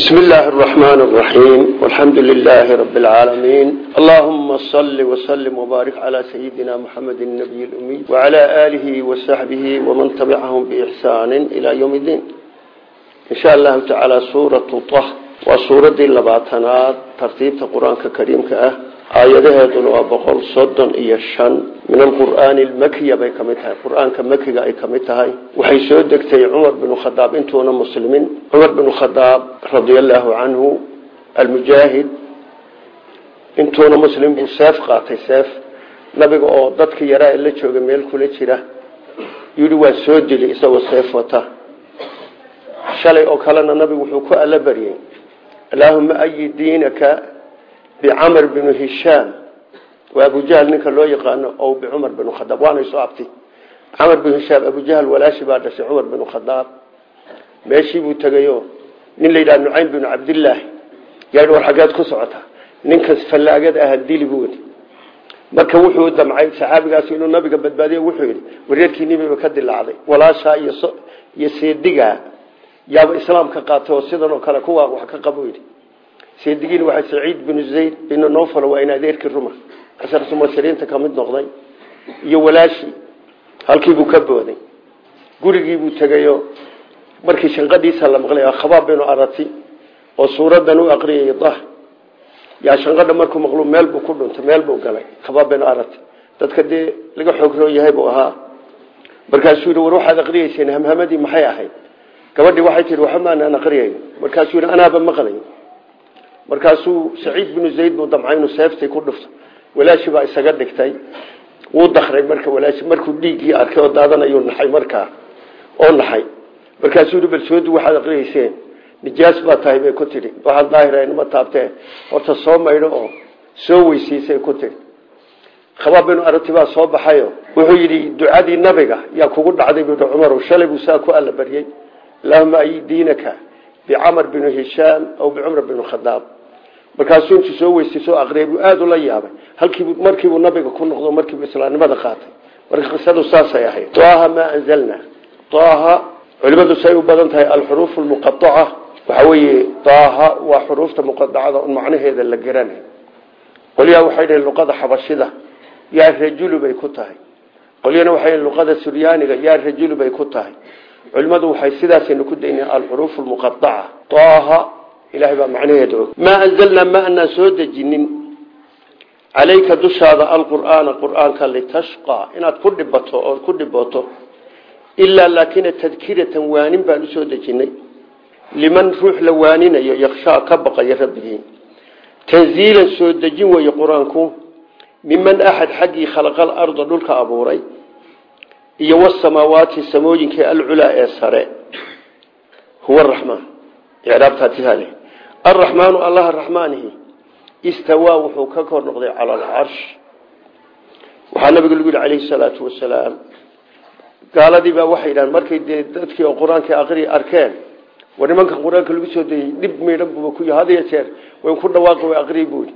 بسم الله الرحمن الرحيم والحمد لله رب العالمين اللهم صل وسلم وبارك على سيدنا محمد النبي الأمي وعلى آله وصحبه ومن تبعهم بإحسان إلى يوم الدين إن شاء الله تعالى سورة طه وسورة اللباتنات ترتيب القرآن الكريم كأه aayadaheeduna waa boqol soddon iyo shan. Min alqur'aani almakiya bay ka mid tahay. Qur'aanka makiga ay ka mid tahay. Waxay soo degtay cumar binu khadaab intuuna muslimiin cumar binu khadaab radia allaahu canhu almujaahid intuuna muslim buu seef qaatay seef nabiga oo dadka yaraa la jooga meel kula jira. Yidhi waa soo dili isagoo seef wata. Shalay oo kalena nabigu wuxuu ku alla baryey bicamr binu hishaam waa abujahl ninka loo yaqaano o bicumar binu khadaab waanay soo abti camar binu hishaam abujahl walaashi baa dhashay cumar binu khadaab meeshii buu tegayo nin la yidhaha nucaym binu cabdillaahi yaa war xaggeed ku socota. Ninkas fallaagad aha dili buu yidhi marka wuxuu damcay saxaabigaas inuu nabiga badbaadiyo wuxuu yidhi wareerkii nimiba ka dilaacday walaashaa iyo seedigaa yaaba islaamka qaatay oo sidan oo kale kuwaa wax ka qabo yidhi seedigiin waxaa saciid binu zayd binu nofal waa in adeerkii ruma asarsu mubashiriinta ka mid noqday. Iyo walaashii halkiibuu ka booday. Gurigiibuu tegayo markii shanqadhiisa la maqlay khabaab binu arati oo suuradan u aqriyay dah yaa shanqadha markuu maqlu meel buu ku dhuntay meel buu galay khabaab binu arati. Dadka dee laga xoogroo yahay buu ahaa. Markaasuu yidhi war waxaad aqriyeyseen hamhamadii maxay ahayd? Gabadhii waxay tihi waxba maanaan aqriyayn. Markaasuu yidhi anaaba maqlay markaasuu saciid binu zayd buu damcay inuu seeftay ku dhufto. Walaashi baa isaga dhigtay. Wuu dakray marka walaashi markuu dhiiggii arkay oo daadanayuu naxay markaa oo naxay. Markaasuu yihi balsoodi waxaad aqriyeyseen nijaas baa tahay bay ku tidhi. Waxaad daahirnima taabtee horta soo maydho oo soo weysiisay ku tidhi. Khabaab binu arati baa soo baxayo. Wuxuu yidhi ducadii nabiga yaa kugu dhacday buu cumar shalay buu saa ku alla baryey allahuma ay diinaka bicamar binu hishaam aw bicumar binu khadaab markaasuu intuu soo weystay soo aqriyay buu aada ula yaabay. Halkiibu markiibuu nabiga ku noqdo markiibuu islaamnimada qaatay. Marka qisadu saasay ahayd. Taaha maa anzalna taaha culimadu say u badan tahay alxuruuf lmuqaaca waxa weeye taaha waa xuruufta muqadacada on macnaheeda la garanay qolyaha waxay dhaheen luqada xabashida yaa rajulu bay ku tahay. Qolyana waxay luqada suryaaniga yaa rajulu bay ku tahay. Culimadu waxay sidaasaynu ku daynaa alxuruuf lmuqaaca taaha ilahay baa macnaheeda og maa anzalnaa ma anaan soo dejinin? Calayka dushaada alqur'aana qur'aanka litashqaa inaad ku dhibato ood ku dhibooto ilaa laakina tadkiratan waanin baan u soo dejinay. Liman ruux la waaninayo yakshaa ka baqaya rabbigii tanziilan soo dejin weeye qur'aanku. Miman axad xaggii khalaqal arda dhulka abuuray iyo wasamaawaati samooyinkii alculaa ee sare. Huwa raxmaan icraabtaatihaale alraxmaanu allaha raxmaanihi istawaa wuxuu ka kor noqday cala alcarsh waxaa nabiga lagu yihi calayhi salaatu wasalaam gaaladii baa waxay yidhahan markay dee dadkii oo qur'aanka aqri arkeen war nimanka qur'aanka lagu soo dayey dhib miidhan buba ku had iyo jeer wayn ku dhawaaqi way aqri buui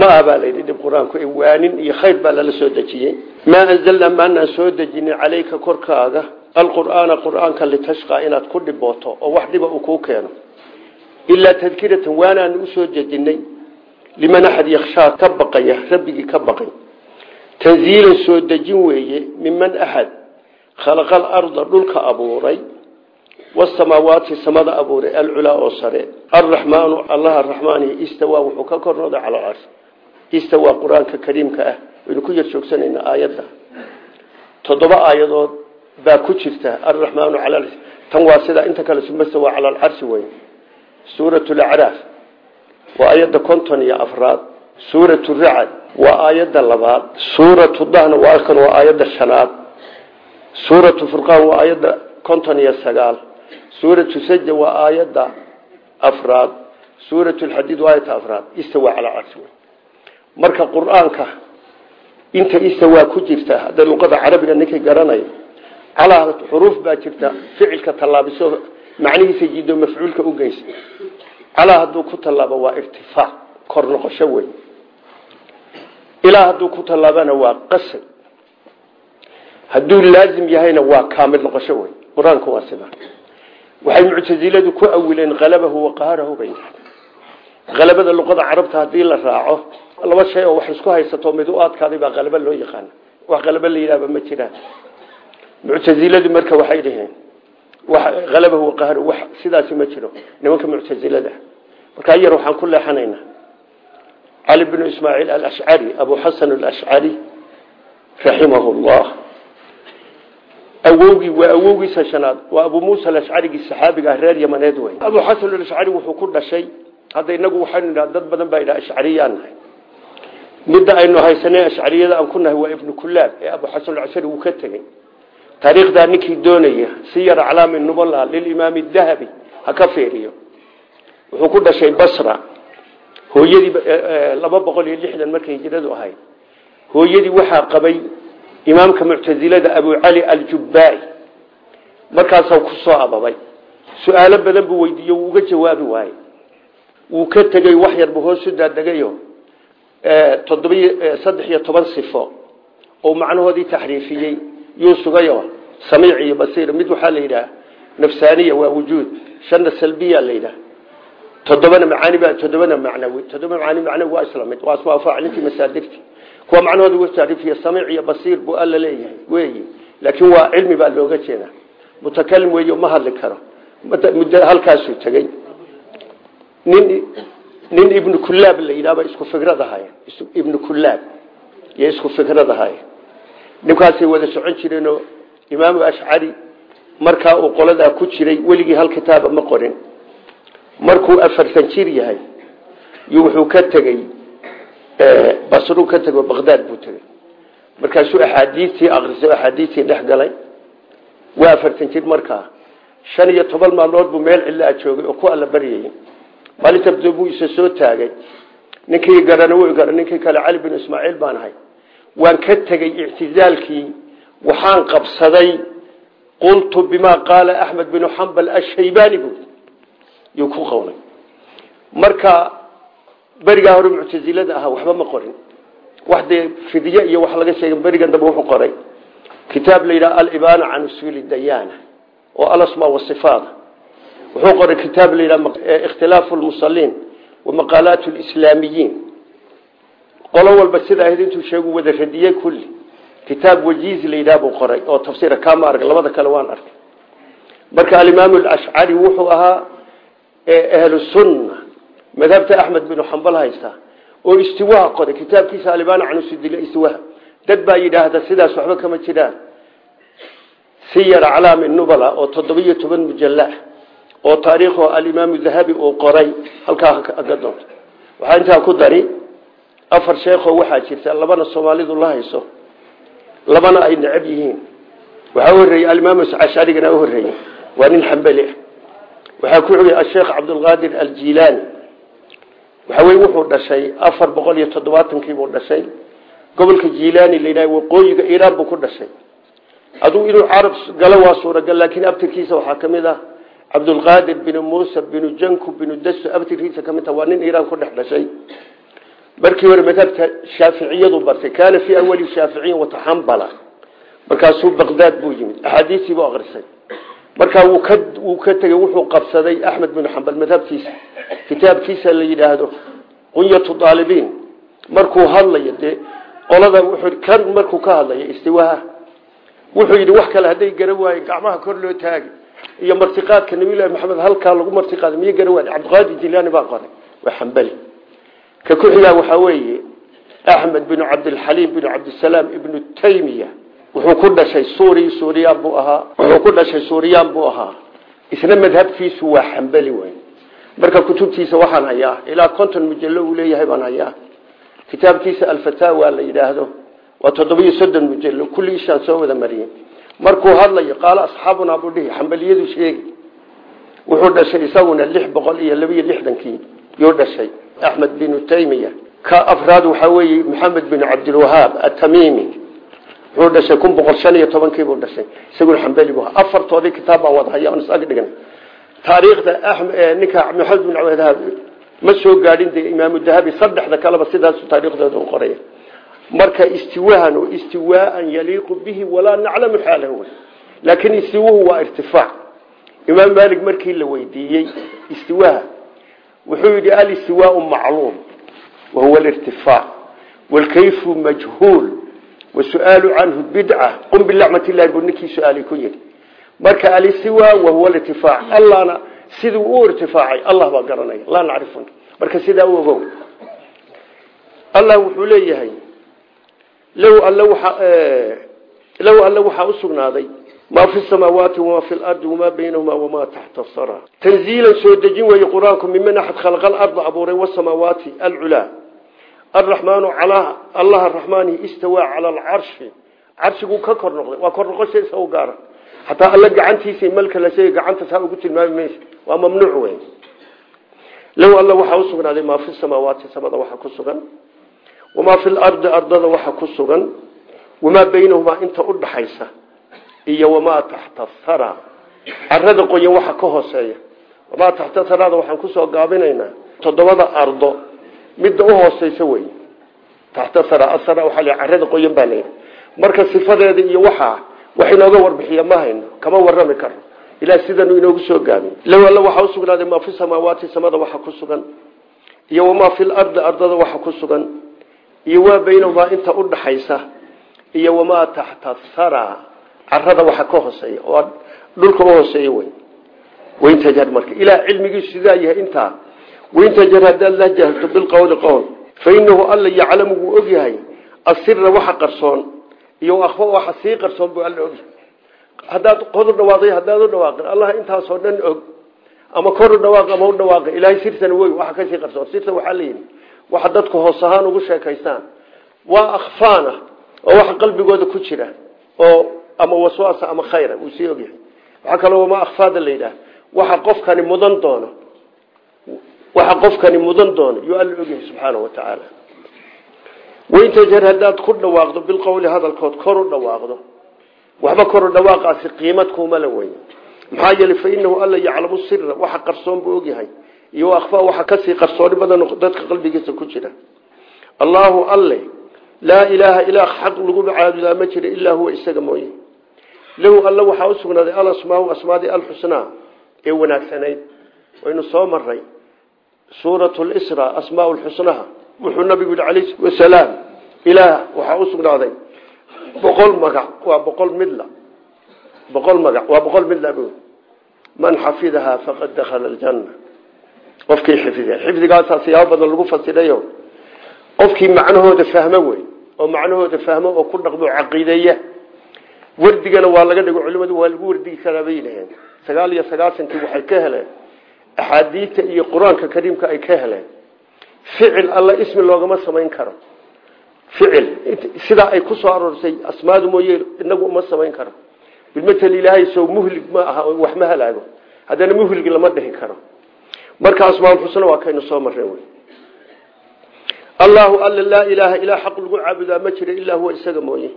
ma aha baa layidhi dhib qur'aanku waanin iyo khayr baa lala soo dejiyey. Maa anzalnaa maanaan ilaa tadkiratan waanaanu u soo dejinay liman axad yakshaa ka baqaya rabbigii ka baqay tanziilan soo dejin weeye miman axad khalaqal arda dhulka abuuray wasamaawaati samada abuuray alculaa oo sare alraxmaanu allaha raxmaani istawaa wuxuu ka kor noqday cala alcarsh istawaa qur'aanka kariimka ah waynu ku yar joogsanaynaa aayadda toddoba aayadood baa ku jirta alraxmaanu tan waa sidaa inta kale suurat lacraaf waa aayadda konton iyo afraad. Suuratu racad waa aayadda labaad. Suuratu dahna waa kan waa aayadda shanaad. Suuratu furqaan waa aayadda konton iyo sagaal. Suuratu sajda waa aayadda afraad. Suuratu lxadiid waa aayadda afraad. Istawaa calaa carshi wey marka qur'aanka inta istawaa ku jirta hadda luqada carabiga ninkay garanayo calaa xuruuf baa jirta ficilka tallaabiso macnihiisa jido mafcuulka u geysa calaa hadduu ku tallaabo waa irtifaac kor noqosho wey ilaa hadduu ku tallaabana waa qasad. Hadduu laazim yahayna waa kaamil noqosho wey qur'aanku waa sidaa waxay muctasiladu ku awileen halabahu waqaharahu bay halabada luqada carabta haddii la raaco laba shay oo wax isku haysato mid u adkaaday baa halaba loo yaqaana. Wax halaba la yidhahba ma jiraan. Muctasiladu marka waxay dhaheen halabahu waqaharahu wax sidaasi ma jiro nimanka muctasilada markaa yar waxaan ku leexanaynaa. Cali bnu ismaaciil alashcari abu xasan alashcari raximahu llah awowgii waa awowgiisa shanaad. Waa abu muusa alashcarigii saxaabiga ah reer yamaneed wey abu xasan alashcari wuxuu ku dhashay hadda inagu waxaynu idhaha dad badan baa idhaha ashcariyaan nahay. Midda aynu haysanay ashcariyada aan ku nahay waa ibnu kulaab ee abu xasan alashcari wuu ka tegey taariikhdaa ninkii doonaya siyar aclaami nubala lilimaami dahabi ha ka fiiriyo. Wuxuu ku dhashay basra. Hooyadii laba boqol iyo lixdan markay hijradu ahayd. Hooyadii waxaa qabay imaamka muctasilada abu cali aljubbaai markaasaa ku soo ababay. Su'aalo badan buu weydiiye wuu uga jawaabi waaye wuu ka tegey wax yarbu hoosu daadagayo. Toddobiy saddex iyo toban sifo yuu sugayo samiic iyo basiir mid waxaa la yidhaha nafsaaniya waa wujuud shanna salbiya la yidhaha toddobana macaani ba toddobana macnawi toddoba macaani macnawi waa isla mid waa asmaa faacilintii masaadirtii kuwa macnahooda uga taariifiya samiic iyo basiir buu alla leeyahay weeyi. Laakiin waa cilmi baa looga jeeda mutakalim weeyo ma hadli karo. Muddo halkaasuu tegey nin nin ibnu kulaab la yidhahba isku fikrad ahaayeen ibnu kulaab iyo isku fikrad ahaayeen ninkaasay wada socon jireenoo imaamu ashcari markaa uu qoladaa ku jiray weligii hal kitaaba ma qorin. Markuu afartan jir yahay iyo wuxuu ka tegey basru ka tego baqdaad buu tegey markaasuu axaadiistii akrisay axaadiistii dhex galay. Waa afartan jir markaa shan iyo toban maalmood buu meel cillaa joogay oo ku alla baryayay maalinta buu isa soo taagay. Ninkii garana w gara ninkii kale cali bin ismaaciil baan ahay waan ka tegey ictizaalkii waxaan qabsaday qultu bimaa qaala axmed binu xambal ashaybaani bu yuu ku qowlay marka berigaa hore muctasilada ahaa waxba ma qorin. Wax dee fidye iyo wax laga sheegay berigan dambe wuxuu qoray. Kitaab la yidhaha alibaana can usuuli dayaana oo alasma wasifaada wuxuu qoray kitaab la yidhaha ikhtilaafu lmusaliin wa maqaalaat lislaamiyiin qolo walba sida ahayd intuu sheegu wada radiyey kulli. Kitaab wajiiz la yidhaha buu qoray oo tafsiira kaama arag labada kale waan arkay. Marka alimaamu alashcari wuxuu ahaa ahlu sunna madhabta axmed binu xambal haysta oo istiwaha qoray kitaabkiisa alibana canusudile istiwaha dad baa yidhaahda sidaas waxba kama jiraan siyar aclaami nubala oo toddobiyo toban mujalla oo taariikho alimaamu dahabi uu qoray. Halkaa aga doonto. Waxaa intaa ku dari afar sheekoo waxaa jirta labana soomaalidu la hayso labana ay necab yihiin. Waxaa horeeyey alimaam casharigana u horeeyey waa nin xambali ah. Waxaa ku xigay asheekh cabdulqaadir aljilaani waxa wey wuxuu dhashay afar boqol iyo toddobaatankiibuu dhashay. Gobolka jilaani la yidhaha waqooyiga iiraan buu ku dhashay. Aduu inuu carab galo waa suuragal laakiin abtirkiisa waxaa ka mid ah cabdulqaadir binu muusa binu janku binu abtirkiisa ka ah waa nin iiraan ku dhashay markii hore madhabta shaaficiyadu bartay kaana fii awali shaaficiyin wataxambala markaasuu baqdaad buu yimid axaadiisiibuu akrisay markaa wuu ka tegey wuxuu qabsaday axmed binu xambal madhabtiisa. Kitaabkiisa la yidhaahdo qunyatu daalibiin markuu hadlayo dee qolada kan markuu ka hadlayo istiwaha wuxuu yidhi wax kale hadday gara waaye gacmaha kor loo taagi. Iyo martiqaadka nabiyullahi maxamed halkaa lagu martiqaaday miyo gara waaye cabdiqaadir jilaani baa qoray waa xambali ka ku xigaa waxaa weeye axmed binu cabdilxaliim binu cabdisalaam ibnu taymiya wuxuu ku dhashay suuri suuriyaan buu ahaa wuxuu ku dhashay suuriyaan buu ahaa. Isna madhabkiisu waa xambali wey marka kutubtiisa waxaan hayaa ilaa konton mujallo uu leeyahay baan hayaa. Kitaabkiisa alfataawa la yidhaahdo waa toddobiyo soddon mujallo kulli ishaan soo wada mariyey markuu hadlayo qaalo asxaabunaa buu dhihi xambaliyadu sheegi. Wuxuu dhashay isaguna lix boqol iyo labiyo lixdankii yuu dhashay axmed binu taymiya ka afraad waxaa weeye maxamed binu cabdilwahaab atamiimi wuxuu dhashay kun boqol shan iyo tobankiibuu dhashay. Isaguna xambali bu afartoodii kitaab baan wada haya on isaga dhigan. Taariikhda ninka maxamed bin cabdilwahaab ma soo gaadhin dee imaamu dahabi saddexda kaleba sidaasu taariikhdooda u qoraya. Marka istiwahan istiwaaan yaliiqu bihi walaa naclamu xaalahu. Laakiin istiwuhu waa irtifaac. Imaam maalik markii la weydiiyey istiwaaha wuxuu yidhi alistiwaau macluum wahuwa alirtifaac waalkayfu majhuul wasu'aalu canhu bidca qum bilacmat illahi buu ninkii su'aalay ku yidhi. Marka alistiwa wahuwa alirtifaac allahna siduu u irtifaacay allah baa garanaya laa nacrifun marka sidaa u ogow. Allah wuxuu leeyahay low all low alle waxaa u sugnaaday maa fi samaawaati wamaa fi lardi wamaa baynahuma wamaa taxta sara tanziilan soo dejin weeye qur'aanku miman axad khalaqa alarda abuuray wasamaawaati alculaa araxmaanu calaa allah araxmaani istawaa cala alcarshi carshiguu ka kor noqday waa kor noqoshiisa u gaara xataa alla gacantiisa malka la sheegay gacanta saa ugu tilmaami maysa waa mamnuuc wey low alla waxaa u sugnaaday maa fi samaawaati samada waxa ku sugan wamaa fi lardi ardada waxa ku sugan wamaa baynahumaa inta u dhaxaysa iyo wamaa taxta hara carada qoyan waxa ka hooseeya. Wamaa taxta harada waxaan ku soo gaabinaynaa. Toddobada ardo midda u hooseysa wey. Taxta hara asara waxaa la carada qoyan baa marka sifadeeda iyo waxaa wax inooga warbixiya ma hayno kama warrami karno ilaa sidanu inoogu soo gaabin. Low alla waxaa usugnaaday maa fi samaawaati samada waxa ku sugan. Iyo wamaa fi lardi ardada waxa ku sugan. Iyo waa baynahumaa inta u dhaxaysa. Iyo wamaa taxta hara carada waxa ka hooseeya oo dhulka u hooseeya wey waintajar marka ilaa cilmigiisu sidaa yahay intaa waintajar haddaad la jahrto bilqowli qowl fa inahu alla yaclamu wuu og yahay asira waxa qarsoon iyo akfa waxa sii qarsoon buu alla ogyahay haddaad qodu dhawaaqday haddaad u dhawaaqin allah intaasoo dhan og ama kor u dhawaaq ama u dhawaaqin ilaahay sirtana wey waxa ka sii qarsoon. Sirta waxaa layidhi waxa dadku hoos ahaan ugu sheekaystaan waa akfaana oo waxa qalbigooda ku jira oo ama waswaasa ama khayra uu sii ogyahay. Waxaa kaloo wamaa akfaada la yidhaah waxa qofkani mudan doono waxa qofkani mudan doono yuu alla ogyahay subxaana wa tacaala. Waintajar haddaad ku dhawaaqdo bilqowli hadalkood kor u dhawaaqdo. Waxba koru dhawaaqaasi qiimad kuuma la wey maxaa fa inahu alla yaclamu sira waxa qarsoon buu ogyahay. Iyo akfa waxa ka sii qarsooni badan dadka qalbigiisa ku jira. Allahu alle laa ilaaha ilaa xaq lagu ma jira ilaa huwa isaga mooye lahu alle waxaa usugnaaday alasmaau asmaadii alxusnaa ee wanaagsanayd. Waynu soo maray suurat lisra asmaa lxusnaha wuxuu nabigu yihi alayh wasalaam ilaah waxaa usugnaaday boqol magac. Waa boqol midla boqol magac. Waa boqol midla man xafidahaa faqad dakhala aljanna. Qofkii xifdiga xifdigaasaa siyaabo badan lagu fasirayo. Qofkii macnahooda fahmo wey oo macnahooda fahmo oo ku dhaqmo caqiideeya wardigana waa laga dhigo culimadu waa lagu wardigi karaa bay yidhaheen sagaal iyo sagaasankii waxay ka heleen. Axaadiidta iyo qur'aanka kariimka ay ka heleen. Ficil alla ismi loogama samayn karo. Ficil sidaa ay ku soo aroorsay asmaadu mooye inagu uma samayn karo. Bilmatel ilaahay sow muhlig ma aha wax ma halaago. Haddana muhlig lama dhihi karo. Marka asmaaulxusna waa kaynu soo mareen wey. Allahu alla laa ilaaha ilaa xaq lagu caabudaa ma jira ilaa huwa isaga mooye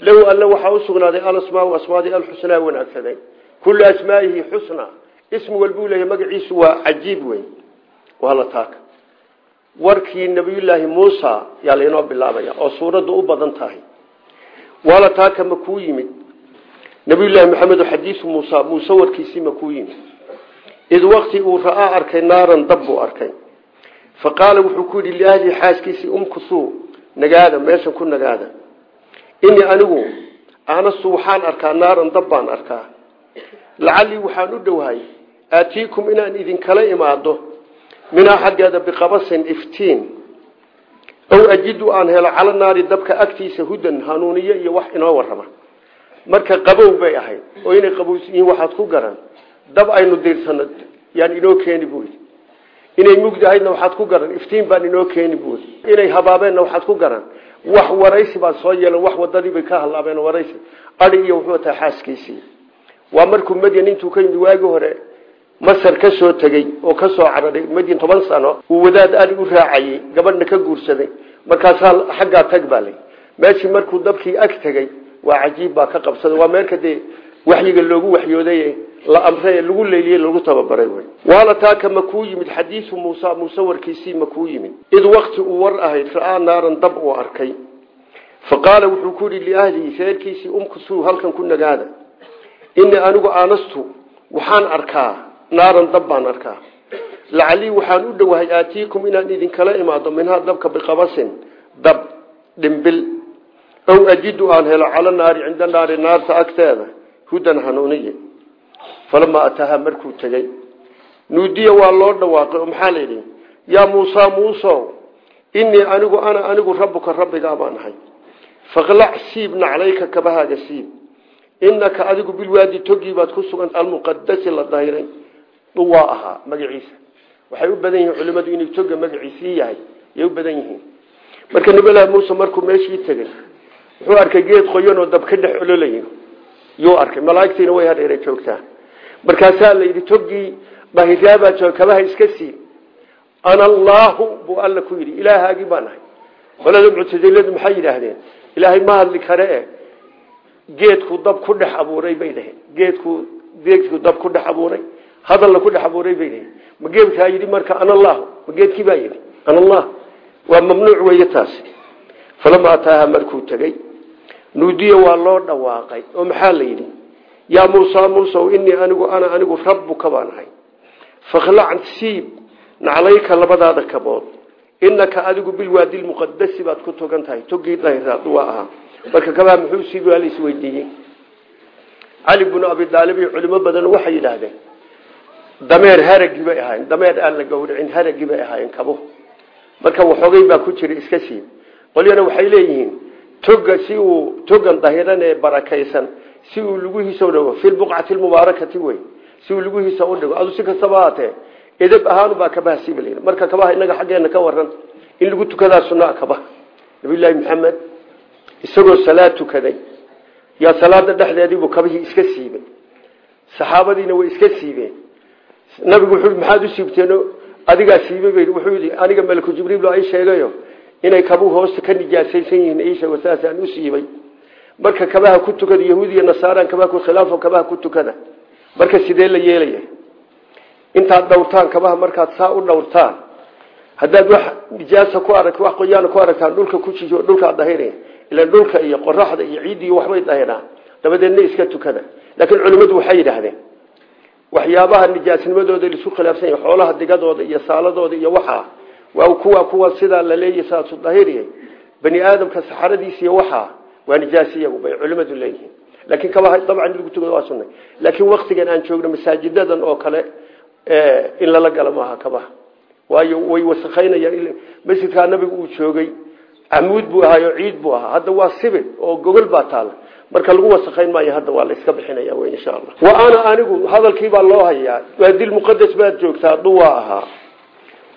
lahu alle waxaa usugnaaday alasmaau asmaadii alxusnaa wanaagsaday. Kullu asmaa'ihi xusna ismi walbuu leeyahy magaciisu waa cajiib wey waa la taaka warkii nabiyullaahi muusa yaa lainoo bilaabaya oo suuraddu u badan tahay. Waa la taaka ma kuu yimid? Nabiyullaahi maxamedo xadiisu muusa muuse warkiisii ma kuu yimid. Id wakti uu ra'aa arkay naaran dab buu arkay. Fa qaala wuxuu ku yidhi liahlii xaaskiisii umkusuu nagaada meeshan ku nagaada inii anigu aanastu waxaan arkaa naaran dab baan arkaa. Lacallii waxaan u dhowahay aatiikum inaan idinkala imaado minhaa xaggeeda biqabasin iftiin. Ow ajidu aan helo cala naari dabka agtiisa hudan hanuuniye iyo wax inoo warrama. Marka qabow bay ahayd oo inay qabows yihiin waxaad ku garan dab aynu diirsano yaan inoo keeni buu yidhi. Inay mugdahaydna waxaad ku garan iftiin baan inoo keeni buu yidhi. Inay waxaad ku garan wax waraysi baa soo yeelan wax wadadiibay ka hadlaabeen waraysi. Adi iyo wuxuu wataa xaaskiisii. Waa markuu madyan intuu ka yimid waagi hore masar ka soo tegey oo ka soo cararay madyan toban sano uu wadaad adi u raacayey gabadhna ka guursaday. Markaasaa xaggaa tag baa lay meeshii markuu dabkii ag tegey waa cajiib baa ka qabsaday. Waa meelka dee waxyiga loogu waxyooday la amray lagu leyliyey lagu tababaray wy waala taaka ma kuu yimid xadiisu muusa muuse warkiisii ma kuu yimid. Id wakti uu war ahayd ra'aa naaran dab uu arkay. Fa qaala wuxuu ku yihi liahlihi reerkiisii umkusuu halkan ku nagaada. Inii anigu aanastu waxaan arkaa naaran dab baan arkaa. Lacalii waxaan u dhowahay aatiikum inaan idinkala imaado minhaa dabka biqabasin dab dhimbil. Ow ajidu aan helo cala naari cinda naari naarta agteeda hudan hanuuniye falamaa ataaha markuu tegey nuudiya waa loo dhawaaqay maxaa layidhi yaa muusaa muusow inii anigu ana anigu rabbuka rabbigaa baan ahay faqlac siib naclayka kabahaaga siib inaka adigu bilwaadi togii baad ku sugan almuqadasi la dahiray waa ahaa magaciisa waxay u badan yihiin culimadu inuu toga magaciisii yahay yay u badan yihiin marka nabilahi muuse markuu meeshii tegey wuxuu arkay geed qoyan oo dab ka dhex ololay yuu arkay malaaigtiina way hadheera joogtaa markaasaa la yidhi togii bahiraabaa jooga kabaha iska siib ana allaahu alla ku yidhi ilaahaagii baan ahay. Qolada maxay yidhaahdeen? Ilaahay ma hadli kare e dab ku dhex abuuray bay dhaheen. Geedku geedku dab ku dhex abuuray hadalla ku dhex abuuray bay dhaheen. Ma geedkaa yidhi marka ana ma geedkii baa yidhi ana waa mamnuuc weeye taasi. Falama ataaha markuu tegey nuudiya waa loo dhawaaqay oo maxaa la yidhi yaa muusaa muusow inii anigu ana anigu rabbuka baan ahay. Fakhlac siib naclayka labadaada kabood. Inaka adigu bilwaadi lmuqadasi baad ku togan tahay. Togii dahiraad waa ahaa. Marka kabaa muxuu siibi waa la isweydiiyey cali bnu abi daalib iyo culimo badan waxay yidhaahdeen dameer haragii bay ahaayeen dameer aan la gowracin haragii bay ahaayeen kabo. Marka waxoogay baa ku jira iska siib qolyana waxay leeyihiin toga si uu togan dahiran barakaysan si uu lugihiisa udhigo fi lbuqcati lmubaarakati wey si uu lugihiisa udhigo adu si kastaba haatee edeb ahaanubaa kabaha siiba la marka kabaha inaga xaggeena ka waran in lagu tukadaa sunaa kabaha. Nabiyllaahi maxamed isagoo salaad tukaday yaa salaada dhexdeediibuu kabihii iska siibay. Saxaabadiina way iska siibeen. Nabigu wuxuu maxaad u siibteen adigaa siibay bay wuxuu yidhi aniga malaku jibriil ay sheegayo inay kabuhu hoosta ka nijaasaysan yihiin ii sheego saasaan u siibay marka kabaha ku tukada yahuud iyo nasaaraan kabaha ku khilaafo kabaha ku tukada marka sidee la yeelaya? Intaad dhowrtaan kabaha markaad saa u dhowrtaan haddaad wax nijaasa ku aragt wax qoyaana ku aragtaan dhulka ku jijo dhulkaa dahiraya ilaan dhulka iyo qoraxda iyo ciiddi waxbay dahiraan dabadeedna iska tukada. Laakiin culimmadu waxay yidhaahdeen waxyaabaha nijaasnimadooda laisu khilaafsan yahay xoolaha digadooda iyo saaladooda iyo waxaa waa kuwa kuwa sidaa la leeyahy saatu dahiriya bani aadamka saxaradiisa waxaa waa nijaas iyagu bay culimmadu leeyihiin. Laakiin kabaha dabcan lagu tukado waa sunnay. Laakiin waktigan aan joogno masaajidadan oo kale in lala gala maaha kabaha waayo way wasakhaynayaan masjidkaa nabigu uu joogay camuud buu ahaayo ciid buu ahaa. Hadda waa sibir oo gogol baa taala. Marka lagu wasakhayn maayo hadda waa la iska bixinaya w insha allah. Wa ana anigu hadalkiibaa loo hayaa. Waadilmuqadas baad joogtaa hadduu waa ahaa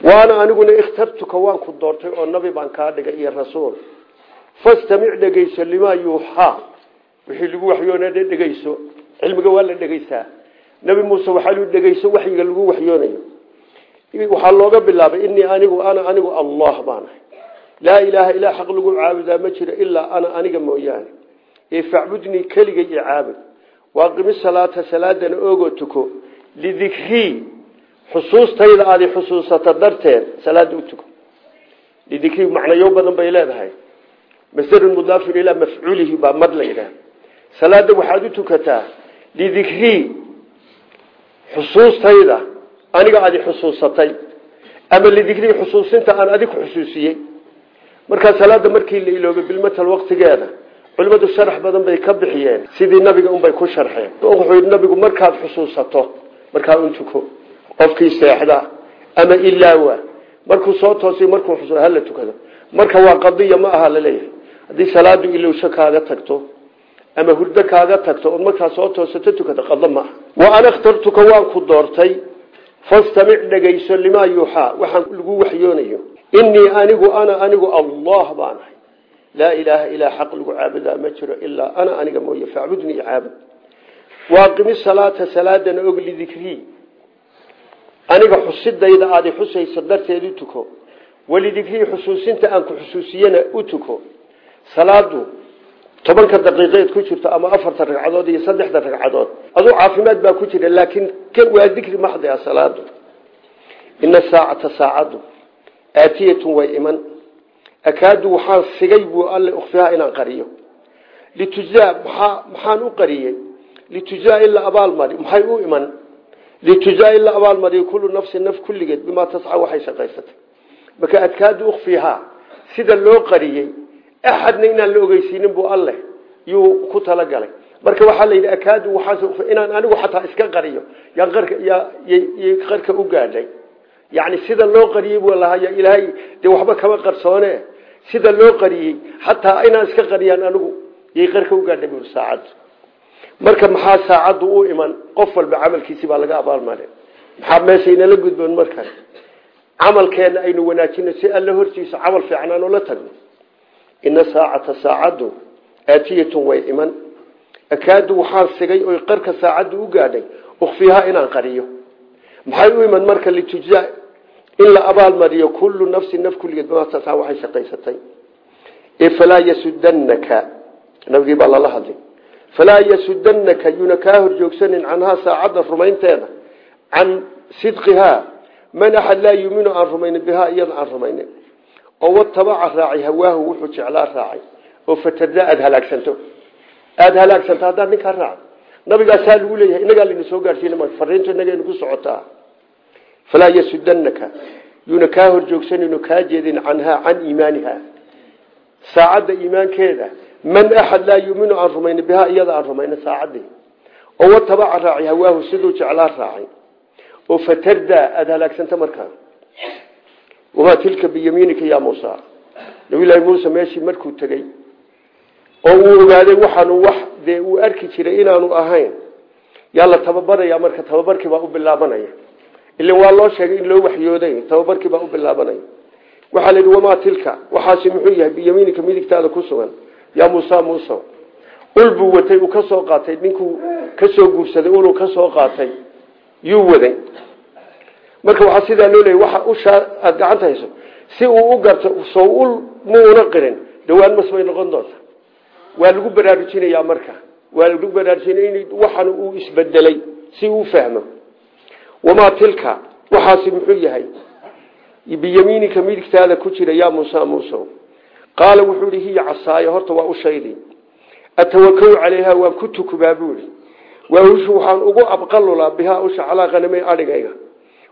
waana aniguna ikhtartuka waan ku doortay oo nabi kaa dhigay iyo rasuul fastamic dhegayso limaa yuuxaa wixii lagu waxyoona dhegayso cilmiga waa la dhegaysaa. Nabi muuse waxaa lu dhegayso waxyiga lagu waxyoonayo. Waxaa looga bilaabay inii anigu ana anigu allah baan ahay. Laa ilaaha ilaa xaq lagu caabudaa ma jiro ilaa ana aniga mooyaane. Ee facbudnii keligay i caabud. Waaqimi salaata salaadana oogoo tuko. Lidikrii xusuustayda aada xusuusato darteed salaada u tuko masdarun mudaafin ilaa mafcuulihi baa mad la yidhaah salaada waxaad u tukataa lidikrii xusuustayda. Aniga aadi xusuusatay. Ama lidikrii xusuusinta aan adig xusuusiyey. Markaa salaada markii la ilooga bilmatal waqtigeeda culimadu sharax badan bay ka bixiyeen. Sidii nabiga unbay ku sharxeen. Wuxuu yidhi nabigu markaad xusuusato markaa un tuko qofkii seexda ama ilaawa markuu soo toosay markuu hala tukado. Marka waa qadiya ma aha la leeyahay haddii salaadu ilowsho kaaga tagto ama hurdo kaaga tagto ood markaa soo toosato tukata qado ma aha. Wa ana khtartuka waan ku doortay fastamic dhegayso limaa yuuxaa waxaan lagu waxyoonayo. Inii anigu ana anigu allah baan ahay. Laa ilaaha ilaa xaq lagu caabudaa ma jiro ilaa ana aniga mooye facbudnii caabud. Waaqimi salaata salaadana og lidikrii. Aniga xusidayda aada xusayso darteed u tuko. Walidikrii xusuusinta aan ku xusuusiyana u tuko salaadu tobanka daqiiqeed ku jirto ama afarta ragcadood iyo saddexda ragcadood aduu caafimaad baa ku jira laakiin waa dikri maxdi ah salaadu. Ina saacata saacadu aatiyatun way iman. Akaadu waxaan sigay buu alle ukfihaa inaan qariyo. Litujzaa maxaa maxaan u qariyey? Litujzaa in la abaalmari maxay kullu nafsin naf kulligeed bimaa tasca waxay shaqaysatay. Marka adkaadu ukfihaa sida loo qariyey axadna inaan la ogeysiinin buu alleh yuu ku talagalay marka waxaa la yidhi akaadu waxaa inaan anigu xataa iska qariyo yay qarka u gaadhay yacni sida loo qariyey buu lahaa ilaahay dee waxba kama qarsoone sida loo qariyey xataa inaan iska qariyaan anigu yay qarka u gaadhay buu saacaddu marka maxaa saacaddu u iman qof walba camalkiisi baa laga abaalmare maxaa meesha inala gudboon markan camalkeena aynu wanaajino si alla hortiisa camal fiican aan ula tagno ina saacata saacaddu aatiyatun way iman. Akaadu waxaan sigay oy qarka saacaddu u gaadhay ukfihaa inaan qariyo. Maxay u iman marka litujza in la abaalmariyo kullu nafsin naf kulligeed bimaataa waxay shaqaysatay. Ee falaa yasudanaka nabigii baa lala hadlay. Falaa yasudanaka yuna kaa horjoogsanin canhaa saacadda rumaynteeda can sidqihaa man axad laa yuminu aan oo watabaca raacay hawaahu wuxuu jeclaa raacay oo fatada aada halaagsanto. Aada halaagsanto haddaad ninkaa raacdo. Nabigaasaa lagu leeyahay inagaa layna soo gaadhsiin fariintu inagaynu ku socotaa. Falaa yasudanaka yuuna kaa horjoogsanayno kaa jeedin canhaa can iimaaniha saacadda iimaankeeda man axad laa yuminu aan rumaynin bihaa iyada aan rumaynin saacaddii oo watabaca raacay hawaahu siduu jeclaa raacay. Oo fatardaa aada halaagsanta markaa wamaa tilka biyamiinika ya muusa nabiyllaahi muuse meeshii markuu tegey oo uu ogaaday waxaanu wax dee uu arki jiray inaanu ahayn. Yaa la tababaraya marka tababarkii baa u bilaabanaya. Ilan waa loo sheegay in loo waxyooday tababarkii baa u bilaabanaya. Waxaa la yidhi wamaa tilka? Waxaasi muxuu yahay biyamiinika midigtaada ku sugan. Yaa muusa muuse ul buu watay uu ka soo qaatay. Ninkuu ka soo guursaday uluu ka soo qaatay. Yuu waday marka waxaa sidaa loo leeyay waxa ushaa aada gacanta hayso si uu u garto soo ul muuna qirin dhawaan mas bay noqon doonta. Waa lagu baraarujinayaa marka. Waa lagu baraarujinaya in waxan uu isbedelay si uu fahmo. Wamaa tilka waxaasi muxuu yahay? Biyamiinika midigtaada ku jira yaa muusa muuse qaala wuxuu ihi hiya casaayo horta waa ushaydii atawakau calayha waan ku tukubaa buui waahushu waxaan ugu abqalulaa bihaa usha calaa qanamay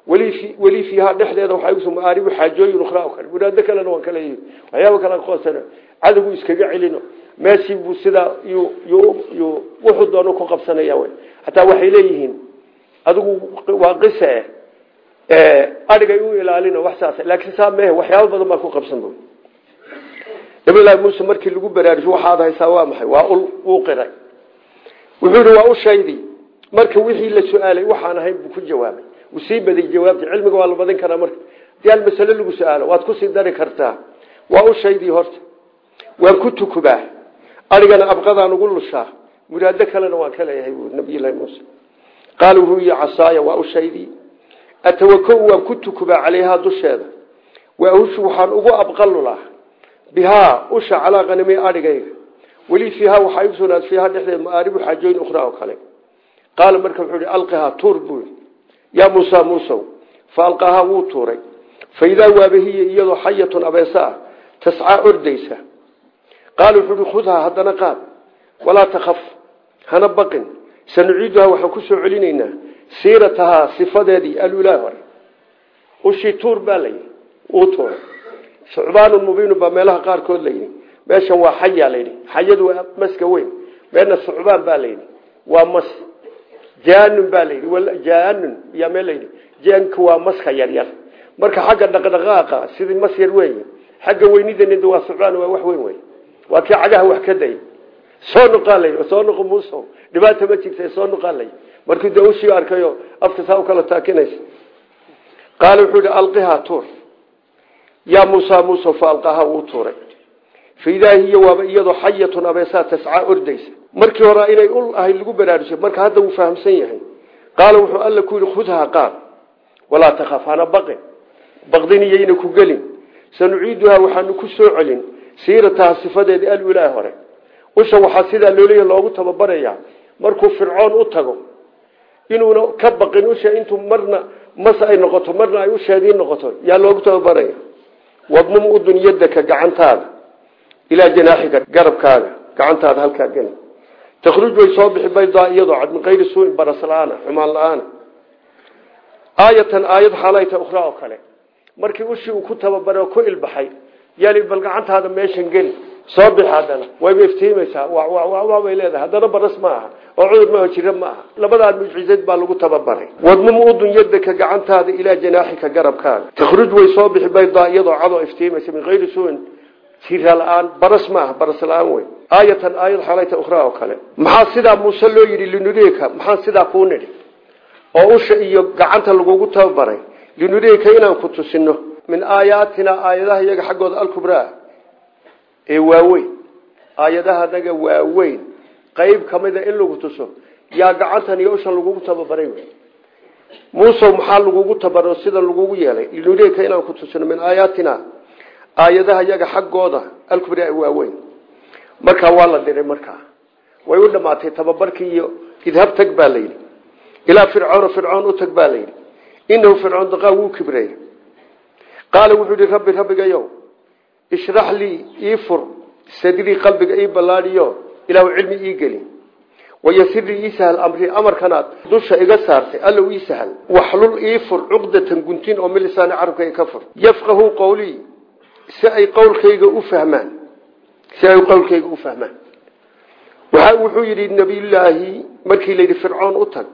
weli fiihaa dhexdeeda waxaa maaribu xaajooyin ukhraa o kale. Muraado kalena waan kale waxyaaba kale qoonsana cadowgu iskaga celino. Meeshii buu sidaa wuxuu doono ku qabsanaya w hataa waxay leeyihiin adigu waa qise adhigay u ilaalino wax saas laakiin saa mehe badan baa ku qabsan bu nabilahi muuse markii lagu baraarujo waxaad haysaa waa maxay? Waa ul qiray. Wuxuu waa ushaydii marka wixii la su'aalay waxaan ahayn ku jawaabay uu sii baday jawaabti cilmiga waa la badin karaa marka. Dii al masale lagu su'aalo waad ku sii dari kartaa. Waa ushaydii horta. Waan ku tukubaa. Arigana abqadaan ugu lushaa. Muraado kalena waan ka leeyahay buu nabiylahi muuse. Qaala wuxuu yihi casaaya waa ushaydii atawako waan ku tukubaa caleyhaa dusheeda. Waahushu waxaan ugu abqalulaa bihaa usha calaa qanami adhigayga weli fiihaa waxaa igu sugnaad fiihaa dhexdeeda maaaribu xaajooyin ukhraa oo kale. Qaala marka wuxuu ihi alqihaa yaa muusa muusow fa alqaahaa wuu tuuray. Fa idaa waabahiya iyadoo xayatun abeesa ah tascaa ordaysa. Qaala wuxuu ihi khudhaa haddana qaad. Walaa takhaf hana baqin. Sanuciiduhaa waxaan ku soo celinaynaa siiratahaa sifadeedii alulaa hore. Ushii tuur baa layidhi wuu tuuray. Sucbaanun mubiinu baa meelaha qaarkood layidhi meeshan waa xayaa layidhi xayadu waa jaanun baa layidhi jaanun yaa meel layidhi jaanku waa maska yaryar marka xagga dhaqdhaqaaqa sidii mas yar wey xagga weynidana waa sucbaan waa wax weyn wey waa kii cagaha wax ka day. Soo noqaa lay soo noqo muuso dhibaata ma jirta soo noqaa lay markuu dee arkayo afka saa u kala taakinaysa. Qaala wuxuu yihi alqihaa tuur. Muusa muusa fa alqahaa wuu tuuray. Faidaa hiya waaba iyadoo xayatun abeesaa markii hore inay ul ahayd lagu baraarujay marka hadda wuu fahamsan yahay. Qaala wuxuu alla ku yihi khudhaa qaad walaa takhaf hana baqin baqdin iyayna ku gelin. Sanuciiduhaa waxaanu ku soo celin siirataha sifadeedii alulaa hore. Usha waxaa sidaa looley loogu tababaraya markuu fircoon u tago inuuna ka baqin usha intuu marna mas ay noqoto marna ay usheedii noqoto yaa loogu tababaraya. Wadmum udun yadaka gacantaada ilaa janaaxika garabkaaga gacantaada halkaa geli takhruj way soo bixi baydaa iyadoo cad min kayri suuin baras la'aana xumaan la'aana aayatan aayad xaalayta ukhraa oo kale markii ushii uu ku tababaray oo ku ilbaxay yaali bal gacantaada meeshan geli soo bix haddana wayba iftiimaysaa waabay leedahay haddana baras ma aha oo cudur maaho jira ma aha labadaa mucjizad baa lagu tababaray wadmum udun yadaka gacantaada ilaa janaaxika garabkaaga takhruj way soo bixi baydaa jira la'aan baras ma aha baras la'aan wey aayatan aayad xaalayta ukhraa oo kale. Maxaa sidaa muuse loo yidhi linurika maxaan sidaa kuu nidhi? Oo usha iyo gacanta lagugu tababaray. Linurika inaan ku tusino min aayaatina aayadaha iyaga xaggooda alkubraa. Ee waaweyn. Aayadaha naga waaweyn. Qayb kamida in lagu tuso. Yaa gacantan iyo ushan lagugu tababaray wey muuse maxaa lagugu tabaro sida lagugu yeelay? Linurika inaan ku tusino min aayaatina aayadaha iyaga xaggooda alkubraa ee waaweyn. Markaa waa la diray markaa. Way u dhamaatay tababarkii iyo idhab tag baa layidhi ilaa fircoona fircoon u tag baa layidhi inahu fircoon daqaa wuu wuxuu yihi rabbi rabbigayow ishrax lii ii fur sadrii qalbiga ii ballaadhiyo ilaahu cilmi ii geli. Wayasirii ii sahal amri amarkanaad dusha iga saartay allow ii sahal. Waxlul ii fur cuqdatan guntin oo milisaani carabkayga ka fur. Yafqahu qowlii si ay qowlkayga u fahmaan si ay qowlkayga u fahmaan. Waxa wuxuu yidhi nabiyullaahi markii layidhi fircoon u tag.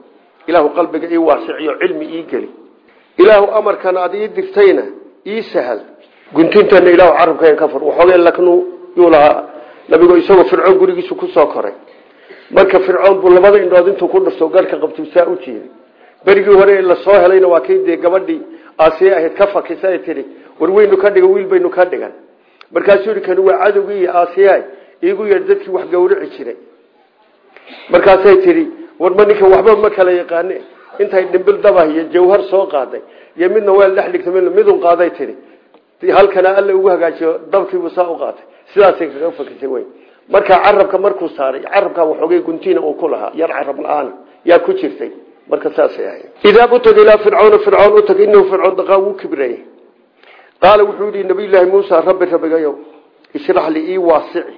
Ilaahu qalbiga ii waasiciyo cilmi ii geli. Ilaahu amarkan aad ii dirtayna ii sahal. Guntintana ilaahu carabkayga ka fur. Waxoogee laknu yuu lahaa. Nabigu isagoo fircoon gurigiisu ku soo koray. Marka fircoon buu labada indhood intuu ku dhufto garhka qabtu saa u jeeday berigii hore la soo helayna waa kay dee gabadhii aasiya ahayd ka fakisa ay tihi war ka dhigan wiil baynu ka dhigan. Markaasuu yihi kani waa cadowgii iyo aasiya iigu yeedh dadkii wax gawrici jiray. Markaasay tihi war ma waxba ma kala yaqaane intay dhimbil dabah iyo jawhar soo qaaday iyo midna weel dhex dhigta midun qaaday tihi halkana alla ugu hagaajiyo dabkiibu saa u qaatay. Sidaasay kaga fakisay wey. Marka carabka markuu saaray carabka waxoogay guntiina uu ku lahaa yar carab la'aan yaa ku jirtay marka saasay ahayd. Idaab utag ilaa fircoona fircoon utag inahu fircoon daqaa wuu kibrayey qaala wuxuu yihi nabiyullaahi muusa rabbi rabbigayow ishrax li ii waasici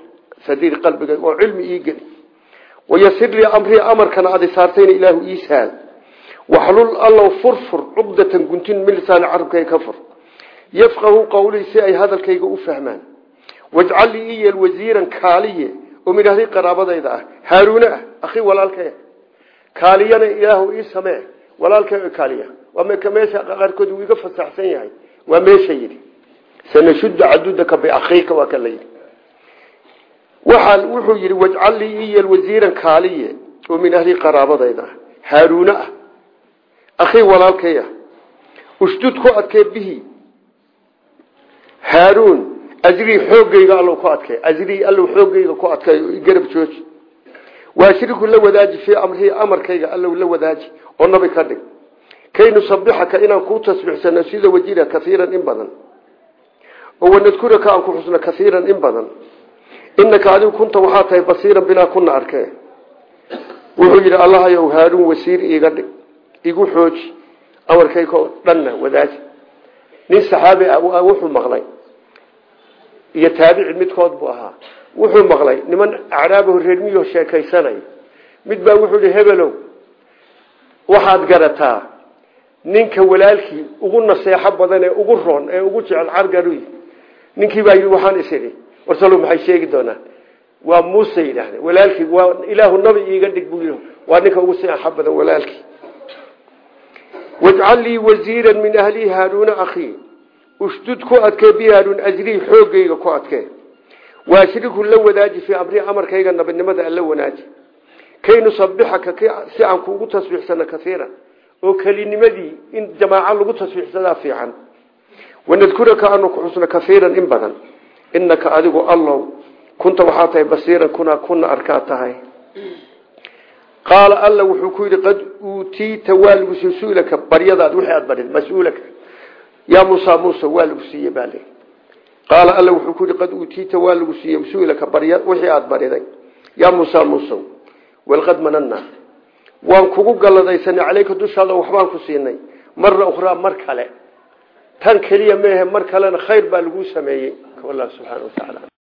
sadiir qalbigay oo cilmi ii geli. Wayasir lii amrii amarkana adi saartayna ilaahu ii sahal waxlul allow furfur cuqdatan guntin milisaani carabkayga ka fur. Yafqahu qawlii si ay hadalkayga u fahmaan. Wajcal lii ii yeel wasiiran kaaliye oo midhahday qaraabadayda ah. Haaruune ah walaalkay kaaliyana ilaahu ii samee. Walaalkay kaaliya. Meesha qaarkood uu iga fasaxsan yahay. Waa meesha yidhi. Sanashuddu cadudaka biakhiika waa ka la yidhi. Waxaan wuxuu yidhi wajcal lii ii yeel wasiiran kaaliye oo min ahli qaraabadayda ah. Haaruune ah. Akhi walaalkay ah. Ushdud ku adkee bihi. Haaruun ajrii xoogayga allow ku adkay ajrii allow xoogayga ku adkay garab jooji waashriku la wadaaji fii amrii amarkayga allow la wadaaji oo nabi ka dhig. Kay nusabixaka inaan kuu tasbixsano sida wajira kaiiran in badan. Oo wanadkuraka aan ku xusno kaiiran in badan. Inaka adigu kunta waxaa tahay basiiran binaa kuna arkee. Wuxuu yidhi allahayow haaruun wasiir iiga dhig igu xooji amarkayga oo dhanna wadaaji. Nin saxaabi ah wuxuu maqlay iyo taabici midkood buu ahaa wuxuu maqlay niman acraabaho reermiyo sheekaysanay. Mid baa wuxuu ihi hebelow waxaad garataa. Ninka walaalkii ugu naseexo badan ee ugu roon ee ugu jecel cargaruy ninkii baa yidhi waxaan is idhi. Warsalo maxay sheegi doonaan? Waa muuse yidhaahde walaalkii waa ilaahu nabi iiga dhig buu waa ninka ugu seexo badan walaalkii. Wajcal lii wasiiran min ahlii haaruuna akhii ushdud ku adkee bi haaruun ajrii xoogayga ku adkee waashriku la wadaaji fii amrii amarkayga nabinimada alla wanaaji. Kay nusabixaka si aan kuugu tasbiixsano kaiiran oo kelinimadii in jamaaco lagu tasbiixsadaa fiican. Wanadkuraka aanu ku xusno kaiiran in badan. Inaka adigu allow. Kunta waxaa tahay basiiran kuna kuna arkaa tahay. Qaala alla wuxuu ku yidhi qad uutiita waa lagu sii su-laka baryadaad wixii aad barid mas'uulaka. Yaa muusa muuse waa qaala alla wuxuu ku yidhi qad uutiita waa lagu siiye su-laka barya wixii aad bariday yaa muusa muuse walqad manana waan kugu galladaysanay caleyka dushaada waxbaan ku siinay. Marna ukhraa mar kale. Tan keliya meehe mar kalena khayr baa laguu sameeyey. Wallah subxaana wa